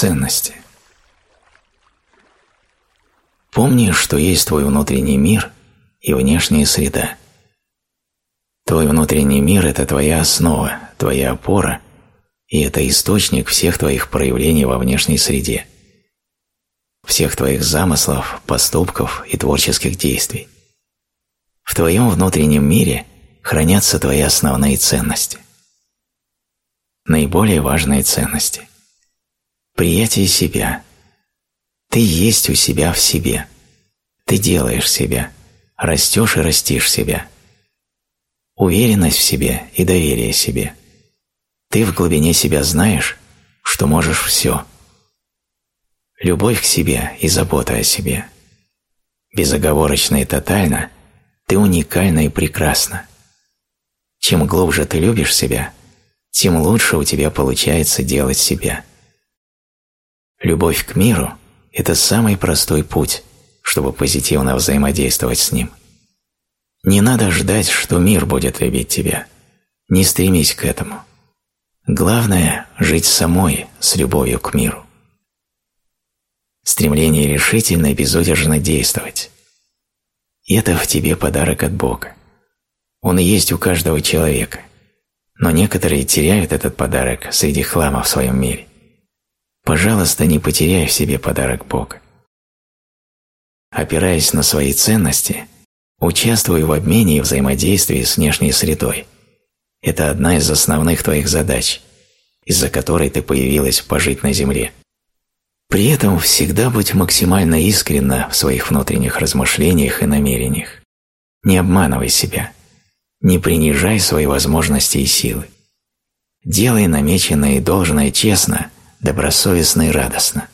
Ценности. Помни, что есть твой внутренний мир и внешняя среда. Твой внутренний мир – это твоя основа, твоя опора, и это источник всех твоих проявлений во внешней среде, всех твоих замыслов, поступков и творческих действий. В твоем внутреннем мире хранятся твои основные ценности. Наиболее важные ценности. Приятие себя. Ты есть у себя в себе. Ты делаешь себя, растешь и растишь себя – уверенность в себе и доверие себе. Ты в глубине себя знаешь, что можешь все. Любовь к себе и забота о себе. Безоговорочно и тотально ты уникальна и прекрасна. Чем глубже ты любишь себя, тем лучше у тебя получается делать себя. Любовь к миру – это самый простой путь, чтобы позитивно взаимодействовать с ним. Не надо ждать, что мир будет любить тебя. Не стремись к этому. Главное – жить самой с любовью к миру. Стремление решительно и безудержно действовать. Это в тебе подарок от Бога. Он есть у каждого человека. Но некоторые теряют этот подарок среди хлама в своем мире. Пожалуйста, не потеряй в себе подарок Бога. Опираясь на свои ценности – Участвуй в обмене и взаимодействии с внешней средой. Это одна из основных твоих задач, из-за которой ты появилась пожить на Земле. При этом всегда будь максимально искренна в своих внутренних размышлениях и намерениях. Не обманывай себя. Не принижай свои возможности и силы. Делай намеченное и должное честно, добросовестно и радостно.